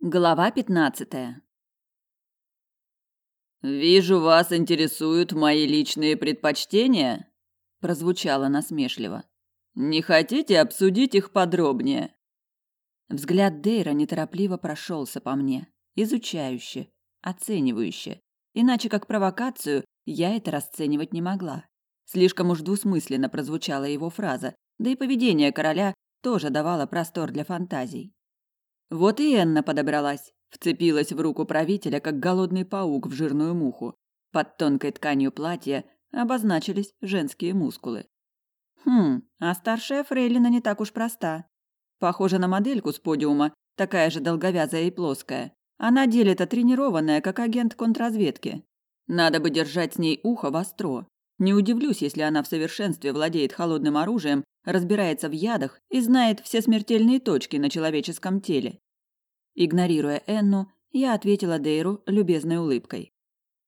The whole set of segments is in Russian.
Глава пятнадцатая. Вижу, вас интересуют мои личные предпочтения, прозвучало насмешливо. Не хотите обсудить их подробнее? Взгляд Дейра неторопливо прошелся по мне, изучающе, оценивающе. Иначе как провокацию я это расценивать не могла. Слишком уж двусмысленно прозвучала его фраза, да и поведение короля тоже давало простор для фантазий. Вот и Энна подобралась, вцепилась в руку правителя, как голодный паук в жирную муху. Под тонкой тканью платья обозначились женские мускулы. Хм, а старшая фрейлина не так уж проста. Похожа на модельку с подиума, такая же долговязая и плоская. А на деле-то тренированная, как агент контрразведки. Надо бы держать с ней ухо востро. Не удивлюсь, если она в совершенстве владеет холодным оружием разбирается в ядах и знает все смертельные точки на человеческом теле. Игнорируя Энну, я ответила Дейру любезной улыбкой.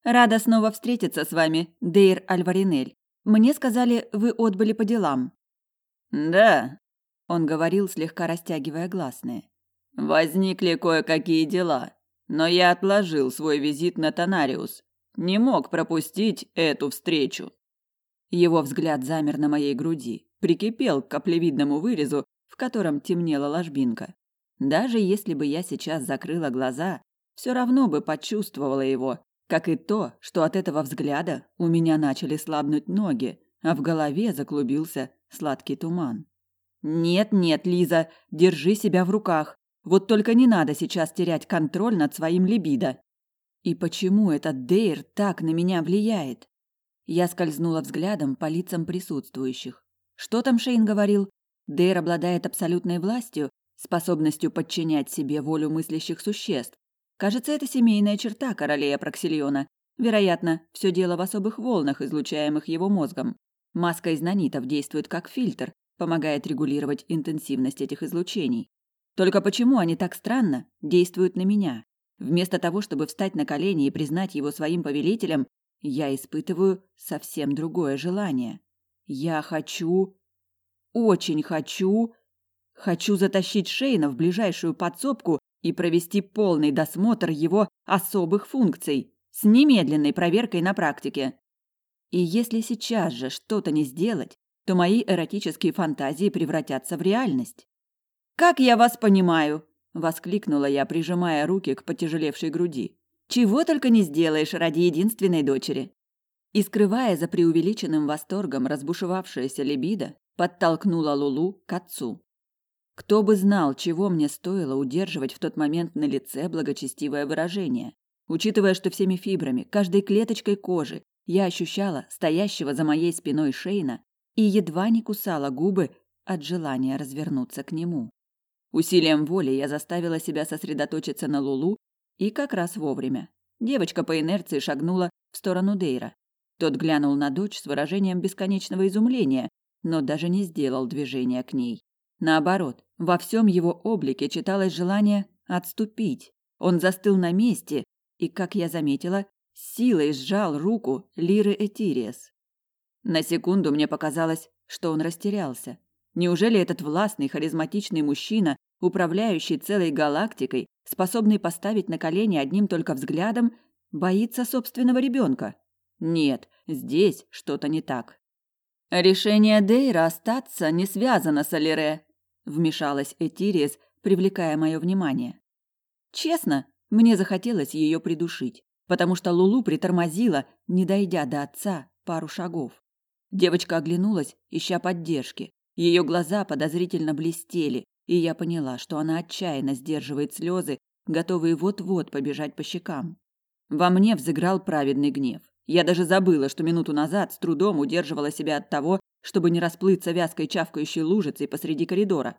«Рада снова встретиться с вами, Дейр Альваринель. Мне сказали, вы отбыли по делам». «Да», — он говорил, слегка растягивая гласные. «Возникли кое-какие дела, но я отложил свой визит на Тонариус. Не мог пропустить эту встречу». Его взгляд замер на моей груди прикипел к каплевидному вырезу, в котором темнела ложбинка. Даже если бы я сейчас закрыла глаза, все равно бы почувствовала его, как и то, что от этого взгляда у меня начали слабнуть ноги, а в голове заклубился сладкий туман. Нет, нет, Лиза, держи себя в руках. Вот только не надо сейчас терять контроль над своим либидо. И почему этот Дейр так на меня влияет? Я скользнула взглядом по лицам присутствующих. Что там Шейн говорил? Дейр обладает абсолютной властью, способностью подчинять себе волю мыслящих существ. Кажется, это семейная черта королея Проксильона. Вероятно, все дело в особых волнах, излучаемых его мозгом. Маска из нанитов действует как фильтр, помогает регулировать интенсивность этих излучений. Только почему они так странно действуют на меня? Вместо того, чтобы встать на колени и признать его своим повелителем, я испытываю совсем другое желание. Я хочу... Очень хочу... Хочу затащить Шейна в ближайшую подсобку и провести полный досмотр его особых функций с немедленной проверкой на практике. И если сейчас же что-то не сделать, то мои эротические фантазии превратятся в реальность. «Как я вас понимаю!» – воскликнула я, прижимая руки к потяжелевшей груди. «Чего только не сделаешь ради единственной дочери!» И скрывая за преувеличенным восторгом разбушевавшаяся либидо, подтолкнула Лулу к отцу. Кто бы знал, чего мне стоило удерживать в тот момент на лице благочестивое выражение, учитывая, что всеми фибрами, каждой клеточкой кожи я ощущала стоящего за моей спиной Шейна и едва не кусала губы от желания развернуться к нему. Усилием воли я заставила себя сосредоточиться на Лулу и как раз вовремя. Девочка по инерции шагнула в сторону Дейра. Тот глянул на дочь с выражением бесконечного изумления, но даже не сделал движения к ней. Наоборот, во всем его облике читалось желание отступить. Он застыл на месте и, как я заметила, силой сжал руку Лиры Этириес. На секунду мне показалось, что он растерялся. Неужели этот властный, харизматичный мужчина, управляющий целой галактикой, способный поставить на колени одним только взглядом, боится собственного ребенка? Нет, здесь что-то не так. Решение Дейра остаться не связано с Алире, вмешалась Этирис, привлекая мое внимание. Честно, мне захотелось ее придушить, потому что Лулу притормозила, не дойдя до отца пару шагов. Девочка оглянулась, ища поддержки. Ее глаза подозрительно блестели, и я поняла, что она отчаянно сдерживает слезы, готовые вот-вот побежать по щекам. Во мне взыграл праведный гнев. Я даже забыла, что минуту назад с трудом удерживала себя от того, чтобы не расплыться вязкой чавкающей лужицей посреди коридора.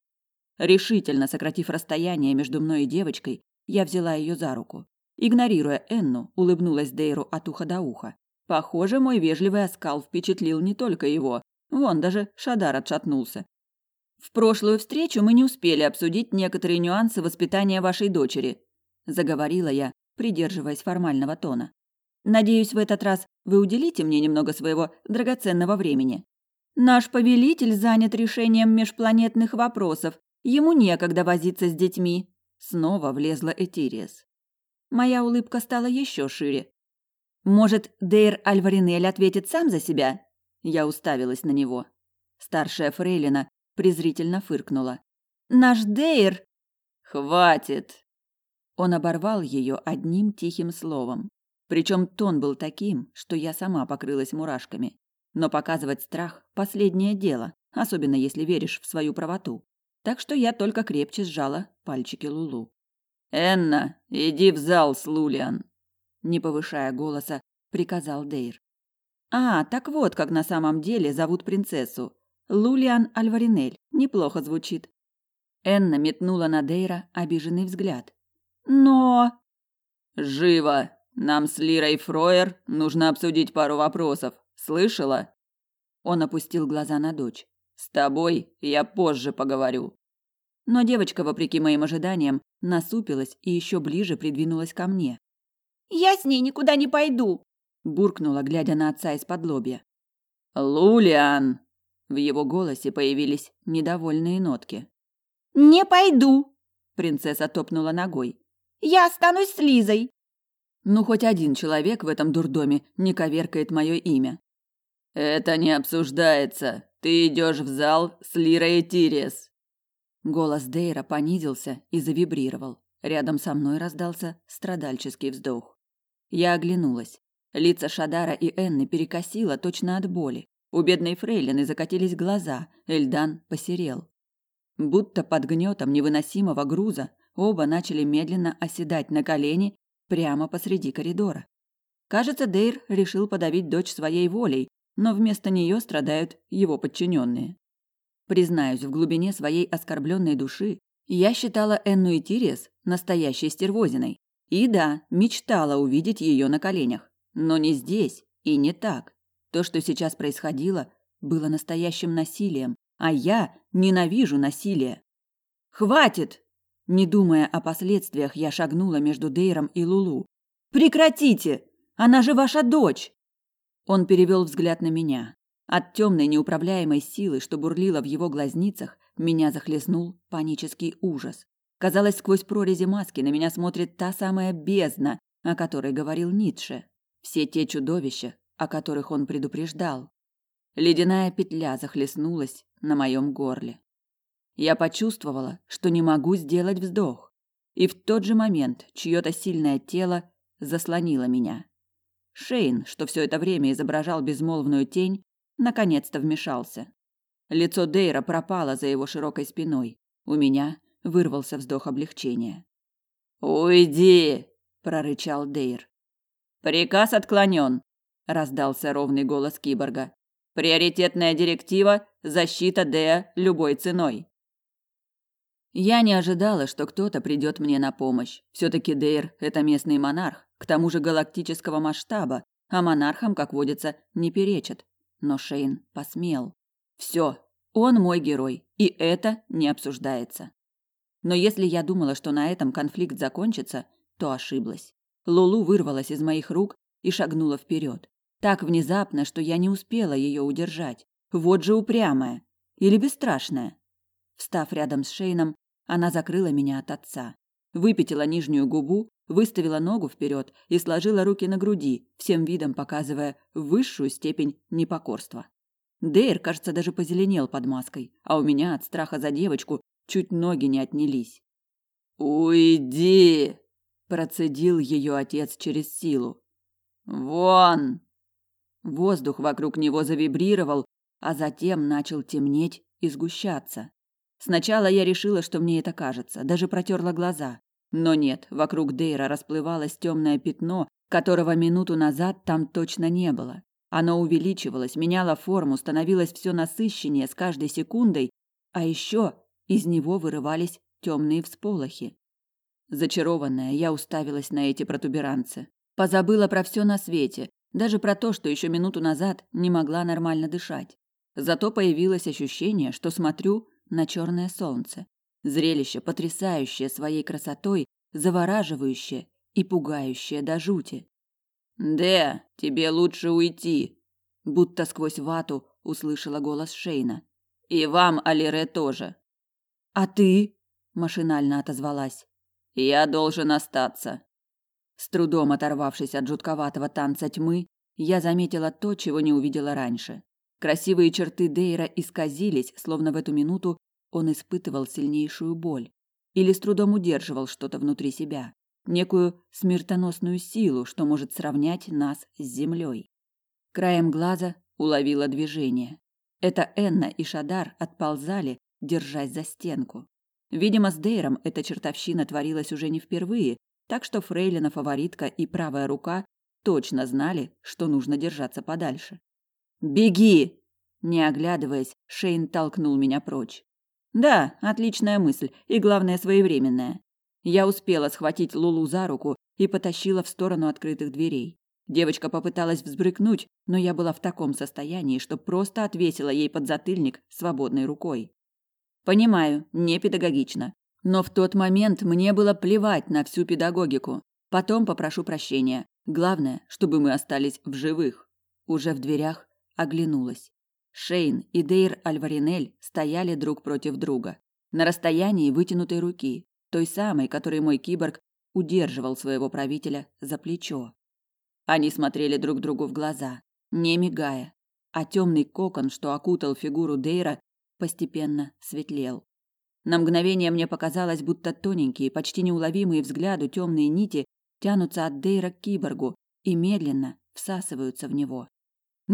Решительно сократив расстояние между мной и девочкой, я взяла ее за руку. Игнорируя Энну, улыбнулась Дейру от уха до уха. Похоже, мой вежливый оскал впечатлил не только его. Вон даже Шадар отшатнулся. В прошлую встречу мы не успели обсудить некоторые нюансы воспитания вашей дочери, заговорила я, придерживаясь формального тона. Надеюсь, в этот раз вы уделите мне немного своего драгоценного времени. Наш повелитель занят решением межпланетных вопросов. Ему некогда возиться с детьми, Снова влезла Этириес. Моя улыбка стала еще шире. Может, Дейр Альваринель ответит сам за себя? Я уставилась на него. Старшая фрейлина презрительно фыркнула. Наш Дейр Хватит. Он оборвал ее одним тихим словом. Причем тон был таким, что я сама покрылась мурашками. Но показывать страх – последнее дело, особенно если веришь в свою правоту. Так что я только крепче сжала пальчики Лулу. «Энна, иди в зал с Лулиан!» Не повышая голоса, приказал Дейр. «А, так вот, как на самом деле зовут принцессу. Лулиан Альваринель. Неплохо звучит». Энна метнула на Дейра обиженный взгляд. «Но...» «Живо! Нам с Лирой Фроер нужно обсудить пару вопросов. Слышала?» Он опустил глаза на дочь. С тобой я позже поговорю. Но девочка, вопреки моим ожиданиям, насупилась и еще ближе придвинулась ко мне. Я с ней никуда не пойду, буркнула, глядя на отца из-под лобья. Лулиан. В его голосе появились недовольные нотки. Не пойду, принцесса топнула ногой. Я останусь с Лизой. Ну хоть один человек в этом дурдоме не коверкает мое имя. Это не обсуждается. Ты идешь в зал с Лирой Тириес. Голос Дейра понизился и завибрировал. Рядом со мной раздался страдальческий вздох. Я оглянулась. Лица Шадара и Энны перекосило точно от боли. У бедной фрейлины закатились глаза, Эльдан посерел. Будто под гнетом невыносимого груза оба начали медленно оседать на колени прямо посреди коридора. Кажется, Дейр решил подавить дочь своей волей, но вместо нее страдают его подчиненные. Признаюсь, в глубине своей оскорбленной души я считала Энну и Тириес настоящей стервозиной. И да, мечтала увидеть ее на коленях. Но не здесь и не так. То, что сейчас происходило, было настоящим насилием, а я ненавижу насилие. «Хватит!» Не думая о последствиях, я шагнула между Дейром и Лулу. «Прекратите! Она же ваша дочь!» Он перевел взгляд на меня. От темной неуправляемой силы, что бурлила в его глазницах, меня захлестнул панический ужас. Казалось, сквозь прорези маски на меня смотрит та самая бездна, о которой говорил Ницше. Все те чудовища, о которых он предупреждал. Ледяная петля захлестнулась на моем горле. Я почувствовала, что не могу сделать вздох. И в тот же момент чье-то сильное тело заслонило меня. Шейн, что все это время изображал безмолвную тень, наконец-то вмешался. Лицо Дейра пропало за его широкой спиной. У меня вырвался вздох облегчения. «Уйди!» – прорычал Дейр. «Приказ отклонен», – раздался ровный голос киборга. «Приоритетная директива – защита Дея любой ценой». Я не ожидала, что кто-то придет мне на помощь. Все-таки Дейр – это местный монарх, к тому же галактического масштаба, а монархам, как водится, не перечат. Но Шейн посмел. Все, он мой герой, и это не обсуждается. Но если я думала, что на этом конфликт закончится, то ошиблась. Лулу вырвалась из моих рук и шагнула вперед. Так внезапно, что я не успела ее удержать. Вот же упрямая. Или бесстрашная. Встав рядом с Шейном, она закрыла меня от отца. Выпятила нижнюю губу, выставила ногу вперед и сложила руки на груди, всем видом показывая высшую степень непокорства. Дейр, кажется, даже позеленел под маской, а у меня от страха за девочку чуть ноги не отнялись. «Уйди!» – процедил ее отец через силу. «Вон!» Воздух вокруг него завибрировал, а затем начал темнеть и сгущаться. Сначала я решила, что мне это кажется, даже протерла глаза. Но нет, вокруг Дейра расплывалось темное пятно, которого минуту назад там точно не было. Оно увеличивалось, меняло форму, становилось все насыщеннее с каждой секундой, а еще из него вырывались темные всполохи. Зачарованная, я уставилась на эти протуберанцы. Позабыла про все на свете, даже про то, что еще минуту назад не могла нормально дышать. Зато появилось ощущение, что смотрю на черное солнце. Зрелище потрясающее своей красотой, завораживающее и пугающее до жути. «Де, тебе лучше уйти», будто сквозь вату услышала голос Шейна. «И вам, Алире, тоже». «А ты?» – машинально отозвалась. Я должен остаться. С трудом оторвавшись от жутковатого танца тьмы, я заметила то, чего не увидела раньше. Красивые черты Дейра исказились, словно в эту минуту он испытывал сильнейшую боль или с трудом удерживал что-то внутри себя, некую смертоносную силу, что может сравнять нас с землей. Краем глаза уловила движение. Это Энна и Шадар отползали, держась за стенку. Видимо, с Дейром эта чертовщина творилась уже не впервые, так что Фрейлина фаворитка и правая рука точно знали, что нужно держаться подальше. «Беги!» Не оглядываясь, Шейн толкнул меня прочь. Да, отличная мысль, и главное, своевременная. Я успела схватить Лулу за руку и потащила в сторону открытых дверей. Девочка попыталась взбрыкнуть, но я была в таком состоянии, что просто отвесила ей подзатыльник свободной рукой. Понимаю, не педагогично. Но в тот момент мне было плевать на всю педагогику. Потом попрошу прощения. Главное, чтобы мы остались в живых. Уже в дверях оглянулась. Шейн и Дейр Альваринель стояли друг против друга, на расстоянии вытянутой руки, той самой, которой мой киборг удерживал своего правителя за плечо. Они смотрели друг другу в глаза, не мигая, а темный кокон, что окутал фигуру Дейра, постепенно светлел. На мгновение мне показалось, будто тоненькие, почти неуловимые взгляду темные нити тянутся от Дейра к киборгу и медленно всасываются в него.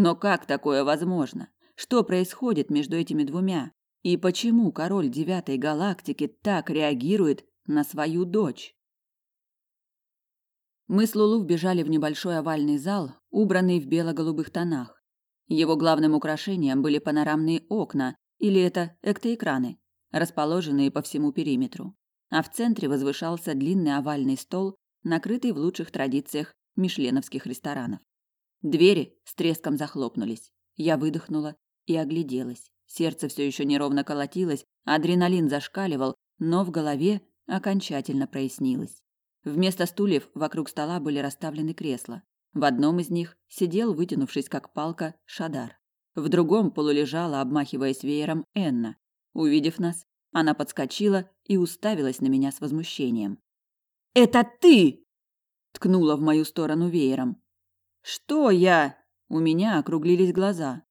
Но как такое возможно? Что происходит между этими двумя? И почему король девятой галактики так реагирует на свою дочь? Мы с Лулу вбежали в небольшой овальный зал, убранный в бело-голубых тонах. Его главным украшением были панорамные окна, или это эктоэкраны, расположенные по всему периметру. А в центре возвышался длинный овальный стол, накрытый в лучших традициях мишленовских ресторанов. Двери с треском захлопнулись. Я выдохнула и огляделась. Сердце все еще неровно колотилось, адреналин зашкаливал, но в голове окончательно прояснилось. Вместо стульев вокруг стола были расставлены кресла. В одном из них сидел, вытянувшись как палка, Шадар. В другом полулежала, обмахиваясь веером, Энна. Увидев нас, она подскочила и уставилась на меня с возмущением. «Это ты!» ткнула в мою сторону веером. «Что я?» У меня округлились глаза.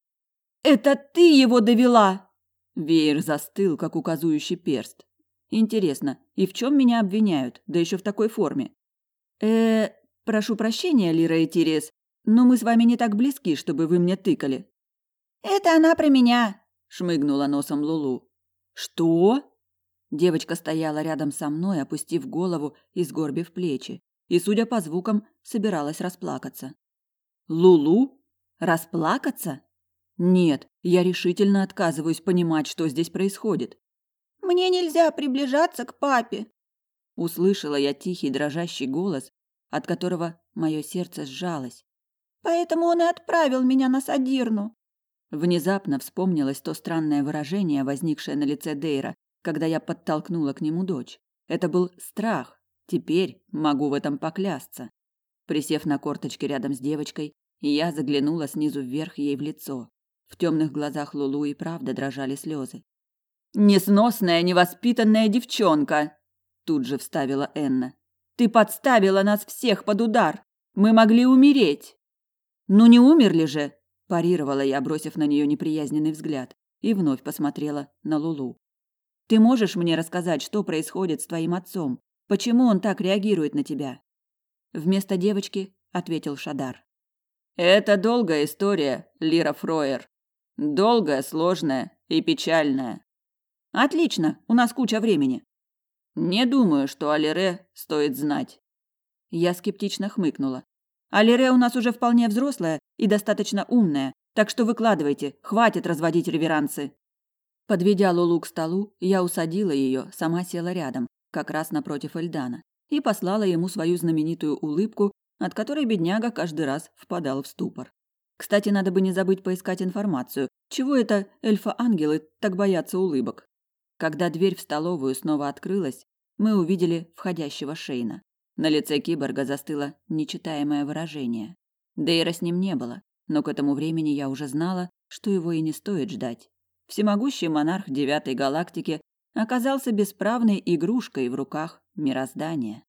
Это ты его довела!» Веер застыл, как указующий перст. Интересно, и в чем меня обвиняют, да еще в такой форме? э прошу прощения, Лира и Тирес, но мы с вами не так близки, чтобы вы мне тыкали. Это она про меня, шмыгнула носом Лулу. Что? Девочка стояла рядом со мной, опустив голову и сгорбив плечи, и, судя по звукам, собиралась расплакаться. Лулу? Расплакаться? Нет, я решительно отказываюсь понимать, что здесь происходит. Мне нельзя приближаться к папе. Услышала я тихий дрожащий голос, от которого мое сердце сжалось. Поэтому он и отправил меня на Садирну. Внезапно вспомнилось то странное выражение, возникшее на лице Дейра, когда я подтолкнула к нему дочь. Это был страх. Теперь могу в этом поклясться. Присев на корточки рядом с девочкой, я заглянула снизу вверх ей в лицо. В темных глазах Лулу и правда дрожали слезы. «Несносная, невоспитанная девчонка!» Тут же вставила Энна. «Ты подставила нас всех под удар! Мы могли умереть!» «Ну не умерли же!» парировала я, бросив на нее неприязненный взгляд, и вновь посмотрела на Лулу. «Ты можешь мне рассказать, что происходит с твоим отцом? Почему он так реагирует на тебя?» Вместо девочки ответил Шадар. «Это долгая история, Лира Фроер. Долгая, сложная и печальная. Отлично, у нас куча времени. Не думаю, что Алире стоит знать. Я скептично хмыкнула. Алире у нас уже вполне взрослая и достаточно умная, так что выкладывайте, хватит разводить реверансы. Подведя Лулу к столу, я усадила ее, сама села рядом, как раз напротив Эльдана, и послала ему свою знаменитую улыбку, от которой бедняга каждый раз впадал в ступор. Кстати, надо бы не забыть поискать информацию. Чего это эльфа-ангелы так боятся улыбок? Когда дверь в столовую снова открылась, мы увидели входящего Шейна. На лице киборга застыло нечитаемое выражение. Дейра с ним не было, но к этому времени я уже знала, что его и не стоит ждать. Всемогущий монарх девятой галактики оказался бесправной игрушкой в руках мироздания.